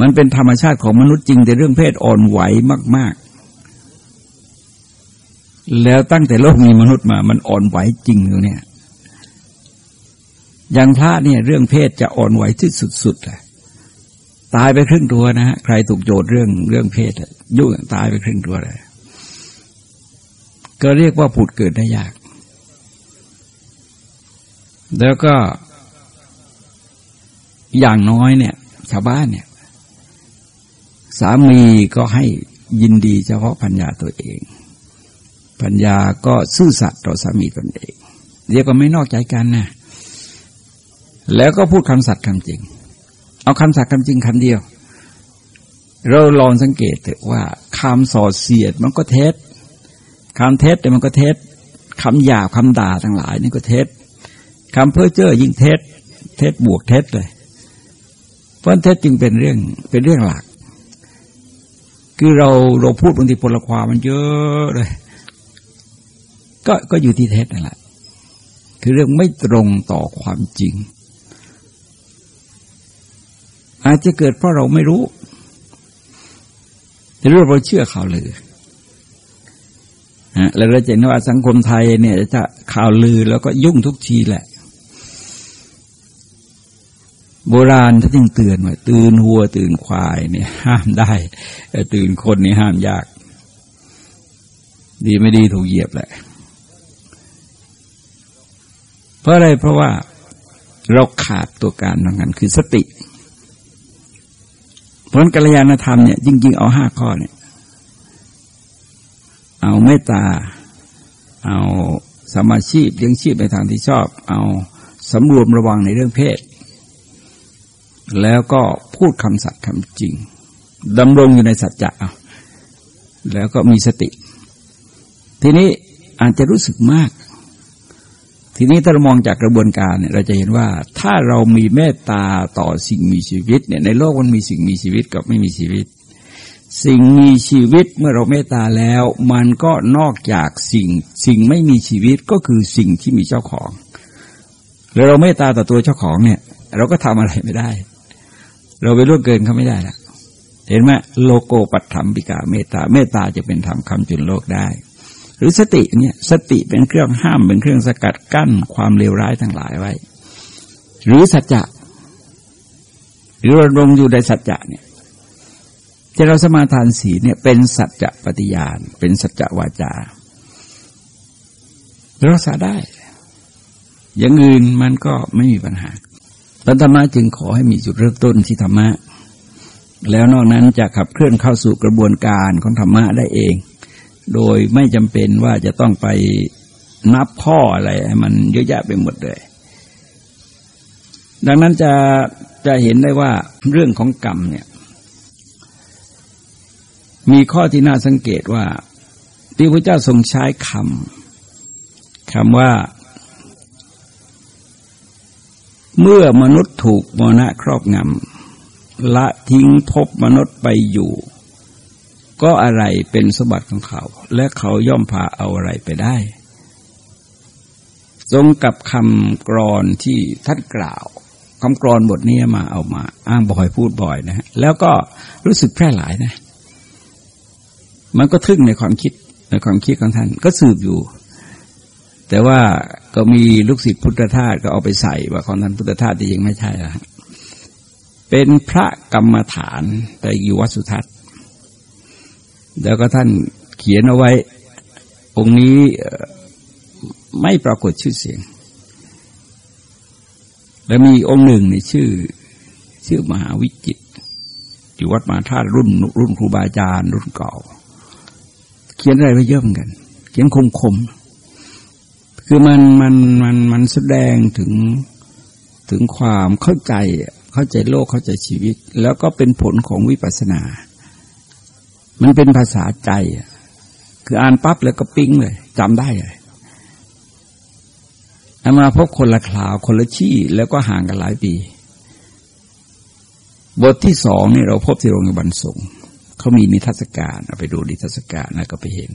มันเป็นธรรมชาติของมนุษย์จริง แต่เรื่องเพศอ่อนไหวมาก ๆ แล้วตั้งแต่โลกมีมนุษย์มา มันอ่อนไหวจริงอยู่เนี่ยอย่างพระเนี่ยเรื่องเพศจะอ่อนไหวที่สุดๆเลยตายไปครึ่งตัวนะฮะใครถูกโจทย์เรื่องเรื่องเพศยุ่งตายไปครึ่งตัวเลย ก็เรียกว่าผุดเกิดได้ยาก แล้วก็อย่างน้อยเนี่ย ชาวบ้านเนี่ย สามีก็ให้ยินดีเฉพาะพัญญาตัวเอง พัญญาก็ซื่อสัตย์ต่อสามีตนเอง เรียกว่าไม่นอกใจกันนะแล้วก็พูดคำสัตย์คำจริง เอาคำสัตย์คำจริงคำเดียว เราลองสังเกตเถอะว่าคำส่อเสียดมันก็เท็จ คำเท็จแต่มันก็เท็จคำหยาบคำด่าทั้งหลายนี่ก็เท็จคำเพ้อเจ้อยิ่งเท็จ เท็จบวกเท็จเลย เพราะเท็จจึงเป็นเรื่องเป็นเรื่องหลัก คือเราเราพูดบางทีพลความมันเยอะเลย ก็ก็อยู่ที่เท็จนั่นแหละคือเรื่องไม่ตรงต่อความจริง อาจจะเกิดเพราะเราไม่รู้แต่เราเชื่อข่าวเลย แล้วเราเห็นว่าสังคมไทยเนี่ยจะข่าวลือแล้วก็ยุ่งทุกทีแหละ โบราณท่านจึงเตือนว่าตื่นหัวตื่นควายเนี่ยห้ามได้แต่ตื่นคนนี่ห้ามยาก ดีไม่ดีถูกเหยียบแหละ เพราะอะไรเพราะว่าเราขาดตัวการทางนั้นคือสติ เพราะกัลยาณธรรมเนี่ยจริง ๆ เอาห้าข้อเนี่ย เอาเมตตา เอาสมาชีพเลี้ยงชีพในทางที่ชอบ เอาสำรวมระวังในเรื่องเพศ แล้วก็พูดคำสัตย์คำจริงดำรงอยู่ในสัจจะแล้วก็มีสติ ทีนี้อาจจะรู้สึกมาก ทีนี้ถ้าเรามองจากกระบวนการเนี่ยเราจะเห็นว่า ถ้าเรามีเมตตาต่อสิ่งมีชีวิตเนี่ยในโลกมันมีสิ่งมีชีวิตกับไม่มีชีวิต สิ่งมีชีวิตเมื่อเราเมตตาแล้ว มันก็นอกจากสิ่ง สิ่งไม่มีชีวิตก็คือสิ่งที่มีเจ้าของ แล้วเราเมตตาต่อตัวเจ้าของเนี่ย เราก็ทำอะไรไม่ได้ เราไปล่วงเกินเขาไม่ได้ละเห็นไหมโลโกปัตถมปิกาเมตตาเมตตาจะเป็นธรรมคำจุนโลกได้ หรือสติเนี่ยสติเป็นเครื่องห้ามเป็นเครื่องสกัดกั้นความเลวร้ายทั้งหลายไว้ หรือสัจจะหรือเราลงอยู่ในสัจจะเนี่ย ที่เราสมาทานสีเนี่ยเป็นสัจจะปฏิญาณ เป็นสัจจะวาจารักษาได้ อย่างอื่นมันก็ไม่มีปัญหาปัธรรมะจึงขอให้มีจุดเริ่มต้นที่ธรรมะ แล้วนอกนั้นจะขับเคลื่อนเข้าสู่กระบวนการของธรรมะได้เอง โดยไม่จำเป็นว่าจะต้องไปนับพ่ออะไรมันเยอะแยะไปหมดเลย ดังนั้นจะจะเห็นได้ว่าเรื่องของกรรมเนี่ย มีข้อที่น่าสังเกตว่า ที่พระเจ้าทรงใช้คำคำว่า เมื่อมนุษย์ถูกมรณะครอบงำละทิ้งพบมนุษย์ไปอยู่ ก็อะไรเป็นสมบัติของเขา และเขาย่อมพาเอาอะไรไปได้ ตรงกับคำกรอนที่ท่านกล่าวคำกรอนบทนี้มาเอามา อ้างบ่อยพูดบ่อยนะฮะแล้วก็รู้สึกแพร่หลายนะ มันก็ทึ่งในความคิดในความคิดของท่านก็สืบอยู่ แต่ว่าก็มีลูกศิษย์พุทธทาสก็เอาไปใส่ว่าของท่านพุทธทาสที่ยังไม่ใช่ละเป็นพระกรรมฐานแต่อยู่วัดสุทัศน์ แล้วก็ท่านเขียนเอาไว้ องค์นี้ไม่ปรากฏชื่อเสียง แล้วมีองค์หนึ่งในชื่อ ชื่อมหาวิจิตอยู่วัดมาธาตุรุ่นรุ่นครูบาอาจารย์รุ่นเก่า ขียนอะไรไว้เยอะเหมือนกัน เขียนคมคมคือมันมันมันมันแสดงถึงถึงความเข้าใจเข้าใจโลกเข้าใจชีวิต แล้วก็เป็นผลของวิปัสสนา มันเป็นภาษาใจคืออ่านปั๊บแล้วก็ปิ้งเลยจำได้เลยอามาพบคนละคราวคนละชี่แล้วก็ห่างกันหลายปี บทที่สองนี่เราพบที่โรงพยาบาลสงฆ์ เขามีนิทรรศการเอาไปดูนิทรรศการนะก็ไปเห็น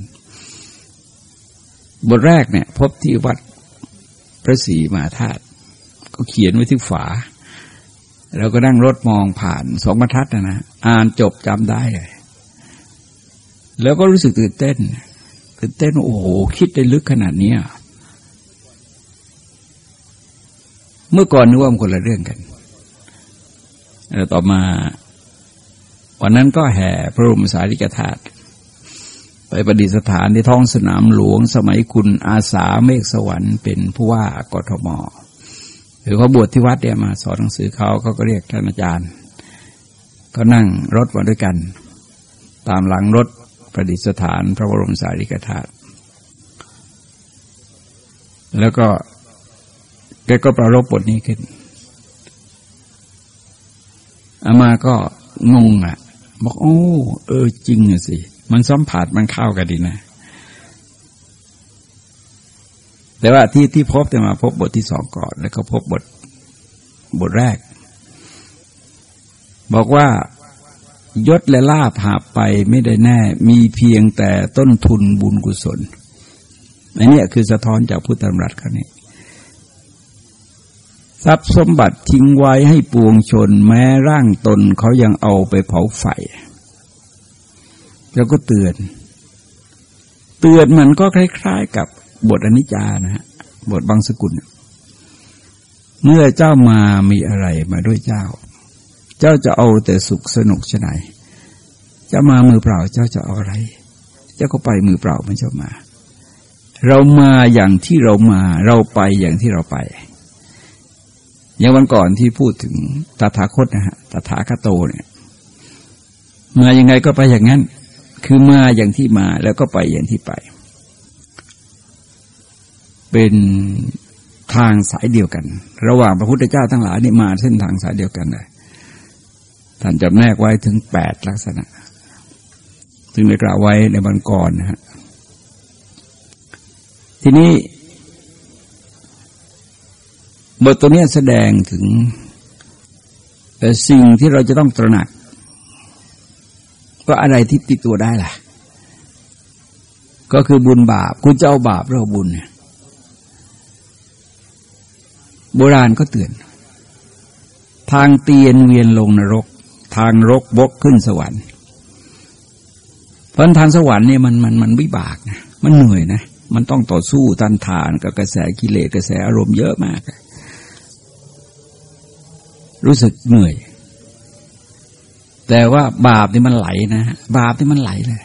บทแรกเนี่ย พบที่วัดพระศรีมาธาตุก็เขียนไว้ที่ฝาเราก็นั่งรถมองผ่านสองบรรทัดนะนะอ่านจบจำได้เลยแล้วก็รู้สึกตื่นเต้น ตื่นเต้นโอ้โหคิดได้ลึกขนาดนี้เมื่อก่อนนึกว่ามันคนละเรื่องกันแล้วต่อมา วันนั้นก็แห่พระบรมสารีริกธาตุไปประดิษฐานที่ท้องสนามหลวงสมัยคุณอาสาเมฆสวรรค์เป็นผู้ว่ากทมหรือเขาบวชที่วัดเนี่ยมาสอนหนังสือเขาเขาก็เรียกท่านอาจารย์ ก็นั่งรถมาด้วยกัน ตามหลังรถประดิษฐานพระบรมสารีริกธาตุแล้วก็แกก็ประรบบทนี้ขึ้นอามาก็งงอะ บอกโอ้เออจริงสิ มันสัมผัสมันเข้ากันดีนะ แต่ว่าที่ที่พบแต่มาพบบทที่สองก่อน แล้วก็พบบทบทแรก บอกว่ายศและลาภหาไปไม่ได้แน่ มีเพียงแต่ต้นทุนบุญกุศลอันนี้คือสะท้อนจากพุทธธรรมรัตน์เขานี่ ทรัพย์สมบัติทิ้งไว้ให้ปวงชน แม้ร่างตนเขายังเอาไปเผาไฟแล้วก็เตือน เตือนมันก็คล้าย ๆ กับบทอนิจจานะฮะบทบางสกุล เมื่อเจ้ามามีอะไรมาด้วยเจ้า เจ้าจะเอาแต่สุขสนุกชไหนจะมามือเปล่าเจ้าจะเอาอะไร เจ้าก็ไปมือเปล่าไม่เจ้ามา เรามาอย่างที่เรามา เราไปอย่างที่เราไป อย่างวันก่อนที่พูดถึงตถาคตนะฮะตถาคตโตเนี่ย มาอยังไงก็ไปอย่างนั้น คือมาอย่างที่มาแล้วก็ไปอย่างที่ไป เป็นทางสายเดียวกัน ระหว่างพระพุทธเจ้าทั้งหลายนี่มาเส้นทางสายเดียวกันเลยท่านจำแนกไว้ถึงแปดลักษณะ ซึ่งได้กล่าวไว้ในบันก่อนนะฮะทีนี้ บทตัวนี้แสดงถึงสิ่งที่เราจะต้องตระหนักว่าอะไรที่ติดตัวได้ล่ะ ก็คือบุญบาป คุณจะเอาบาปหรือเอาบุญเนี่ยโบราณก็เตือน ทางเตียนเวียนลงนรก ทางรกบกขึ้นสวรรค์เพราะทางสวรรค์เนี่ยมันมันมันวิบากนะมันเหนื่อยนะ มันต้องต่อสู้ตันทานกับกระแสกิเลสกระแสอารมณ์เยอะมาก รู้สึกเหนื่อย แต่ว่าบาปนี่มันไหลนะบาปนี่มันไหลเลย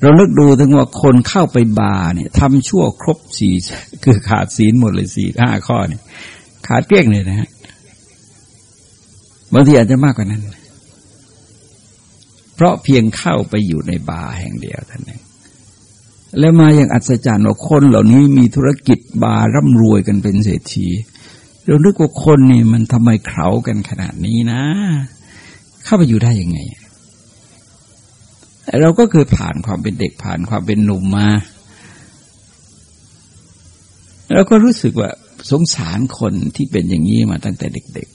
เราลึกดูถึงว่าคนเข้าไปบาเนี่ยทำชั่วครบสี่คือขาดศีลหมดเลยสี่ห้าข้อเนี่ย ขาดเกลี้ยงเลยนะฮะบางทีอาจจะมากกว่านั้น เพราะเพียงเข้าไปอยู่ในบาร์แห่งเดียวท่านเองแล้วมาอย่างอัศจรรย์ว่าคนเหล่านี้มีธุรกิจบาร์ร่ำรวยกันเป็นเศรษฐี เรานึกว่าคนนี่มันทำไมเขากันขนาดนี้นะ เข้าไปอยู่ได้ยังไง เราก็เคยผ่านความเป็นเด็กผ่านความเป็นหนุ่มมาเราก็รู้สึกว่าสงสารคนที่เป็นอย่างนี้มาตั้งแต่เด็ก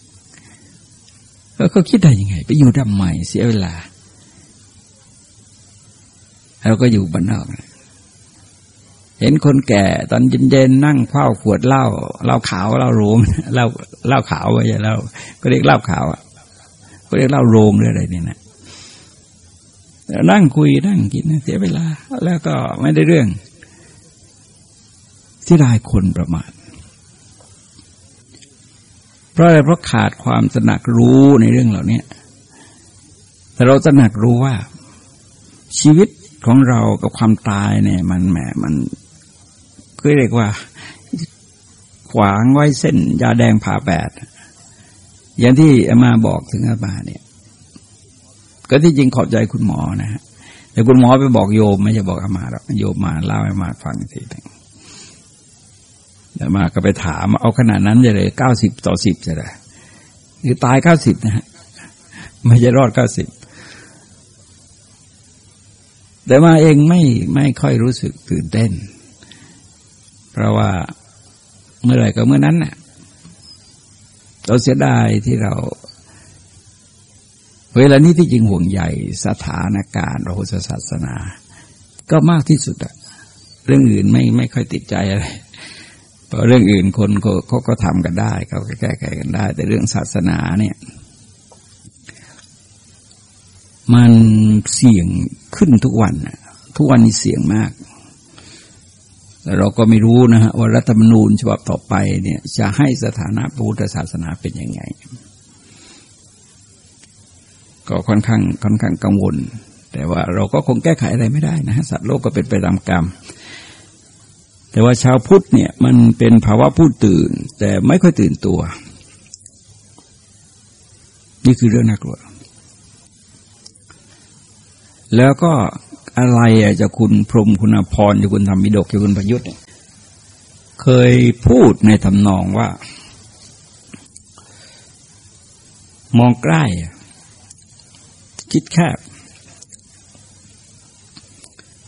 ๆแล้วก็คิดได้ยังไง ไปอยู่ดำใหม่เสียเวลา เราก็อยู่บ้านนอกนะ เห็นคนแก่ตอนเย็นๆนั่งเฝ้าขวดเหล้าเหล้าขาวเหล้าโรงเหล้าเหล้าขาวไปอย่าเหล้าก็เรียกเหล้าขาวอะก็เรียกเหล้าโรงหรืออะไรนี่นะนั่งคุยนั่งกินเสียเวลา แล้วก็ไม่ได้เรื่องที่ได้คนประมาทเพราะอะไรเพราะขาดความสนักรู้ในเรื่องเหล่านี้แต่เราสนักรู้ว่าชีวิตของเรากับความตายเนี่ย มันแหมมัน ก็เรียกว่า ขวางไว้เส้นยาแดงผ่าแปด อย่างที่อามาบอกถึงอามาเนี่ย ก็ที่จริงขอบใจคุณหมอนะฮะแต่คุณหมอไปบอกโยมไม่ใช่บอกอามาหรอกโยมมาเล่าให้มาฟังทีหนึ่งแต่มาก็ไปถาม เอาขนาดนั้นจะเลยเก้าสิบต่อสิบจะได้คือตายเก้าสิบนะฮะไม่ใช่รอดเก้าสิบแต่มาเองไม่ไม่ค่อยรู้สึกตื่นเต้น เพราะว่าเมื่อไรก็เมื่อนั้นน่ะเราเสียดายที่เรา เวลานี้ที่จริงห่วงใหญ่สถานการณ์พระพุทธศาสนา ก็มากที่สุดอะเรื่องอื่นไม่ไม่ค่อยติดใจอะไรเพราะเรื่องอื่นคนเขาเขาก็ทำกันได้เขาก็แก้ไขกันได้ แต่เรื่องศาสนาเนี่ยมันเสี่ยงขึ้นทุกวันทุกวันนี้เสี่ยงมาก แต่เราก็ไม่รู้นะฮะว่ารัฐธรรมนูญฉบับต่อไปเนี่ยจะให้สถานะพุทธศาสนาเป็นยังไง ก็ค่อนข้างค่อนข้างกังวล แต่ว่าเราก็คงแก้ไขอะไรไม่ได้นะฮะสัตว์โลกก็เป็นไปตามกรรม แต่ว่าชาวพุทธเนี่ยมันเป็นภาวะผู้ตื่น แต่ไม่ค่อยตื่นตัว นี่คือเรื่องน่ากลัวแล้วก็ อะไรอะจะคุณพรมคุณพรจะคุณธรรมิดกจะคุณประยุทธ์เคยพูดในทำนองว่า มองใกล้คิดแคบ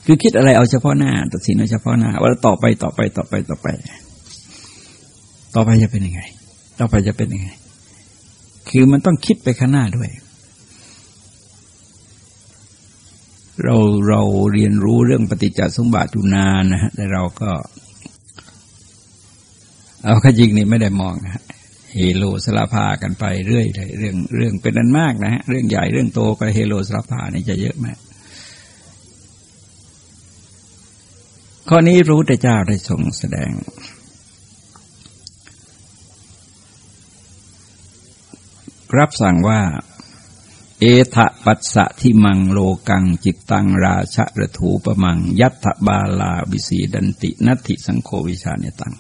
คือคิดอะไรเอาเฉพาะหน้า ตัดสินเอาเฉพาะหน้า ว่าต่อไปต่อไปต่อไปต่อไป ต่อไปจะเป็นยังไง ต่อไปจะเป็นยังไง คือมันต้องคิดไปข้างหน้าด้วย เราเราเรียนรู้เรื่องปฏิจจสมบัติอยู่นานนะฮะแต่เราก็ เอาขจิงนี่ไม่ได้มองนะเฮโลสลาพากันไปเรื่อยเลยเรื่องเรื่องเป็นนันมากนะฮะเรื่องใหญ่เรื่องโตก็เฮโลสลาพานี่จะเยอะมากข้อนี้รู้แต่เจ้าได้ทรงแสดง รับสั่งว่า เอทะปัสสะที่มังโลกัง จิตตังราชะระถูปมัง ยัตถบาลาบิสีดันตินัตถิสังโฆวิชาเนตัง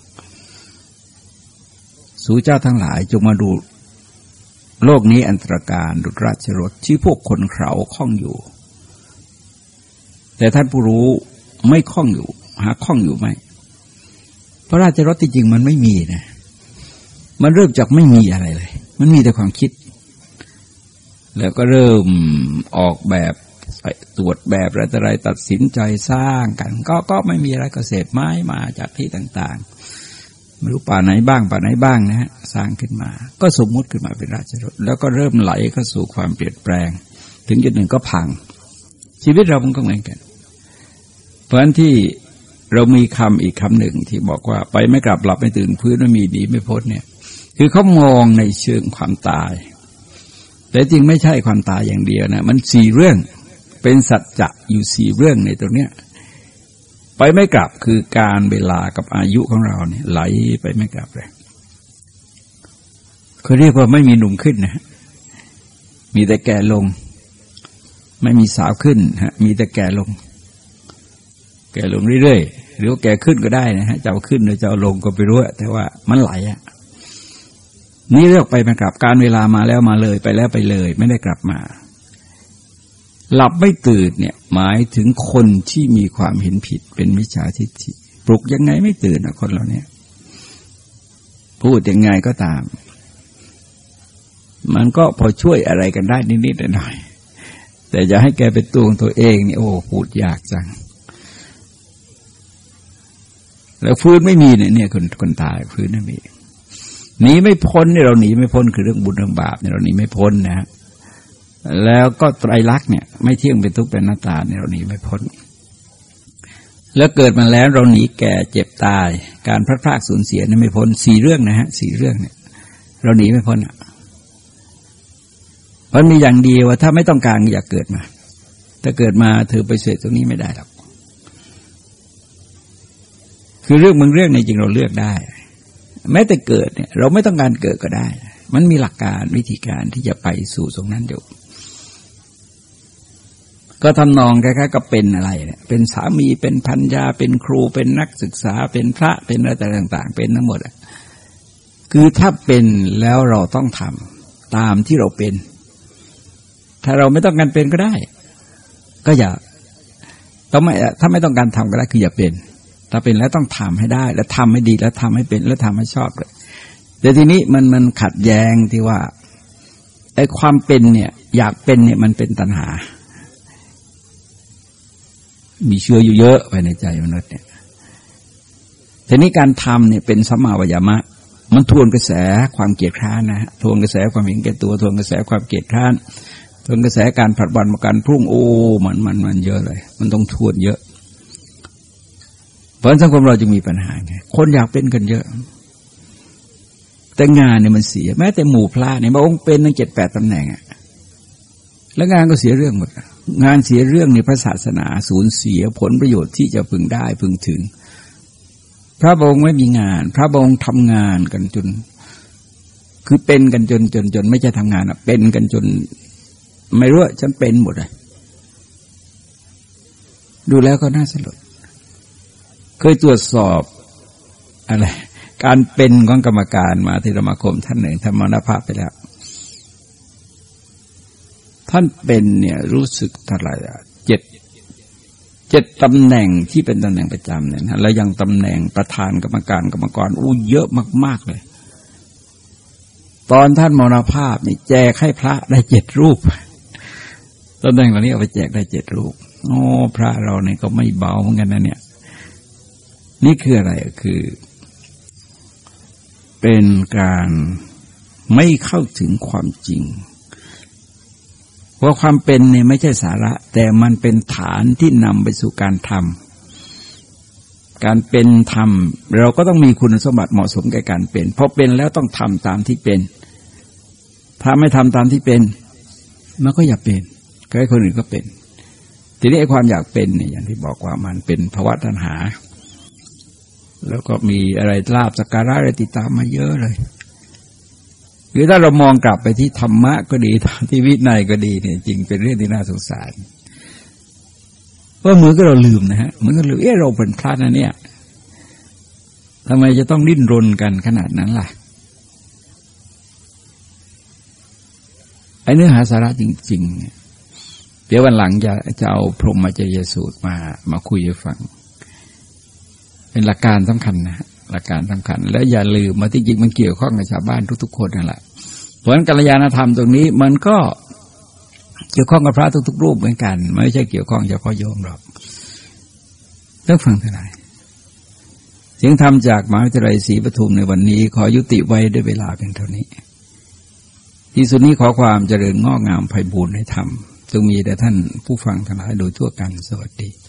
สู่เจ้าทั้งหลายจงมาดูโลกนี้อันตรการดุจราชรถที่พวกคนเขาคล้องอยู่ แต่ท่านผู้รู้ไม่คล้องอยู่ หาคล้องอยู่ไหมพระราชรถที่จริงมันไม่มีนะ มันเริ่มจากไม่มีอะไรเลย มันมีแต่ความคิด แล้วก็เริ่มออกแบบตรวจแบบอะไรอะไรตัดสินใจสร้างกัน ก็ก็ไม่มีอะไรก็เศษไม้มาจากที่ต่างๆ ไม่รู้ป่าไหนบ้างป่าไหนบ้างนะฮะสร้างขึ้นมา ก็สมมุติขึ้นมาเป็นราชรถแล้วก็เริ่มไหลเข้าสู่ความเปลี่ยนแปลง ถึงจุดหนึ่งก็พัง ชีวิตเรามันก็เหมือนกัน เพราะฉะนั้นที่เรามีคำอีกคำหนึ่งที่บอกว่าไปไม่กลับหลับไม่ตื่นพื้นไม่มีดีไม่พ้นเนี่ย คือเขามองในเชิงความตาย แต่จริงไม่ใช่ความตายอย่างเดียวนะ มันสี่เรื่องเป็นสัจจะอยู่สี่เรื่องในตรงเนี้ยไปไม่กลับคือการเวลากับอายุของเราเนี่ยไหลไปไม่กลับเลยเขาเรียกว่าไม่มีหนุ่มขึ้นนะ มีแต่แก่ลง ไม่มีสาวขึ้นฮะ มีแต่แก่ลง แก่ลงเรื่อยๆ หรือว่าแก่ขึ้นก็ได้นะฮะจะเอาขึ้นหรือจะเอาลงก็ไปรู้แต่ว่ามันไหลอะ นี่เลือกไปมากลับการเวลามาแล้วมาเลยไปแล้วไปเลย ไม่ได้กลับมา หลับไม่ตื่นเนี่ยหมายถึงคนที่มีความเห็นผิดเป็นมิจฉาทิฏฐิปลุกยังไงไม่ตื่นนะคนเราเนี่ยพูดยังไงก็ตาม มันก็พอช่วยอะไรกันได้นิดๆหน่อยๆแต่จะให้แกเป็นตัวของตัวเองนี่โอ้พูดยากจัง แล้วฟื้นไม่มีเนี่ยเนี่ยคนคนตายฟื้นไม่มี หนีไม่พ้นเนี่ยเราหนีไม่พ้นคือเรื่องบุญเรื่องบาปเนี่ยเราหนีไม่พ้นนะแล้วก็ไตรลักษณ์เนี่ย ไม่เที่ยงเป็นทุกข์เป็นหน้าตาเนี่ยเราหนีไม่พ้น แล้วเกิดมาแล้วเราหนีแก่เจ็บตาย การพลาดพลาดสูญเสียนี่ไม่พ้นสี่เรื่องนะฮะสี่เรื่องเนี่ย เราหนีไม่พ้นอะมันมีอย่างดีว่าถ้าไม่ต้องการอยากเกิดมา ถ้าเกิดมาเธอไปเสดตรงนี้ไม่ได้หรอกคือเรื่องบางเรื่องในจริงเราเลือกได้ แม้แต่เกิดเนี่ย เราไม่ต้องการเกิดก็ได้ มันมีหลักการวิธีการที่จะไปสู่ตรงนั้นอยู่ ก็ทำนองคล้ายๆกับเป็นอะไรเนี่ย เป็นสามีเป็นพันยาเป็นครูเป็นนักศึกษาเป็นพระเป็นอะไรต่างๆ เป็นทั้งหมดอะคือถ้าเป็นแล้วเราต้องทำตามที่เราเป็น ถ้าเราไม่ต้องการเป็นก็ได้ ก็อย่าต้องไม่ถ้าไม่ต้องการทำก็ได้คืออย่าเป็น ถ้าเป็นแล้วต้องทำให้ได้ แล้วทำให้ดีแล้วทำให้เป็นแล้วทำให้ชอบเลยแต่ทีนี้มันมันขัดแย้งที่ว่าไอ้ความเป็นเนี่ย อยากเป็นเนี่ยมันเป็นตัณหา มีเชื้ออยู่เยอะภายในใจมนุษย์เนี่ยทีนี้การทำเนี่ยเป็นสัมมาวิยามะ มันทวนกระแสความเกลียดคร้านนะทวนกระแสความเห็นแก่ตัวทวนกระแสความเกลียดคร้านทวนกระแสการผัดวันมาการพรุ่งโอ้มันมันมันเยอะเลย มันต้องทวนเยอะ ราะสังคมเราจะมีปัญหาไงคนอยากเป็นกันเยอะ แต่งานเนี่ยมันเสีย แม้แต่หมู่พระเนี่ยมาองค์เป็นตั้งเจ็ดแปดตำแหน่งอะแล้วงานก็เสียเรื่องหมด งานเสียเรื่องในพระศาสนาสูญเสียผลประโยชน์ที่จะพึงได้พึงถึง พระองค์ไม่มีงาน พระองค์ทำงานกันจน คือเป็นกันจนจนจน ไม่ใช่ทำงานอะเป็นกันจน ไม่รู้ฉันเป็นหมดเลยดูแล้วก็น่าสลด เคยตรวจสอบอะไรการเป็นของกรรมการมาที่ธรรมคมท่านหนึ่งท่านมรณภาพไปแล้ว ท่านเป็นเนี่ยรู้สึกเท่าไหร่เจ็ดเจ็ดตำแหน่งที่เป็นตำแหน่งประจำเนี่ยนะแล้วยังตำแหน่งประธานกรรมการกรรมกรอู้เยอะมาก ๆ เลย ตอนท่านมรณภาพนี่แจกให้พระได้เจ็ดรูปตำแหน่งเหล่านี้เอาไปแจกได้เจ็ดรูปโอ้พระเราเนี่ยก็ไม่เบาเหมือนกันนะเนี่ย นี่คืออะไรคือ เป็นการไม่เข้าถึงความจริงว่าความเป็นเนี่ยไม่ใช่สาระ แต่มันเป็นฐานที่นำไปสู่การทำการเป็นทำเราก็ต้องมีคุณสมบัติเหมาะสมแก่การเป็นพอเป็นแล้วต้องทำตามที่เป็น ถ้าไม่ทำตามที่เป็น มันก็อย่าเป็นก็ให้คนอื่นก็เป็น ทีนี้ไอ้ความอยากเป็นเนี่ยอย่างที่บอกว่ามันเป็นภาวะตัณหา แล้วก็มีอะไรลาบสักการะอะไรติดตามมาเยอะเลย หรือถ้าเรามองกลับไปที่ธรรมะก็ดีที่วินัยก็ดีเนี่ยจริงเป็นเรื่องที่น่าสงสารว่าเหมือนกับเราลืมนะฮะเหมือนกับลืมเออเราเป็นพระนะเนี่ยทำไมจะต้องดิ้นรนกันขนาดนั้นล่ะไอ้เนื้อหาสาระจริง ๆ เดี๋ยววันหลังจะจะเอาพรหมจริยสูตรมามาคุยให้ฟัง เป็นหลักการสำคัญนะหลักการสำคัญ และอย่าลืมมาที่จริงมันเกี่ยวข้องกับชาวบ้านทุกๆคนนั่นแหละเพราะฉะนั้นกัลยาณธรรมตรงนี้มันก็เกี่ยวข้องกับพระทุกๆรูปเหมือนกัน ไม่ใช่เกี่ยวข้องเฉพาะโยมหรอกต้องฟังเท่าไหร่เสียงธรรมจากมหาวิทยาลัยศรีปทุมในวันนี้ ขอยุติไว้ด้วยเวลาเพียงเท่านี้ ที่สุดนี้ขอความเจริญงอกงามไพบูรณ์ในธรรมจงมีแด่ท่านผู้ฟังทั้งหลายโดยทั่วกันสวัสดี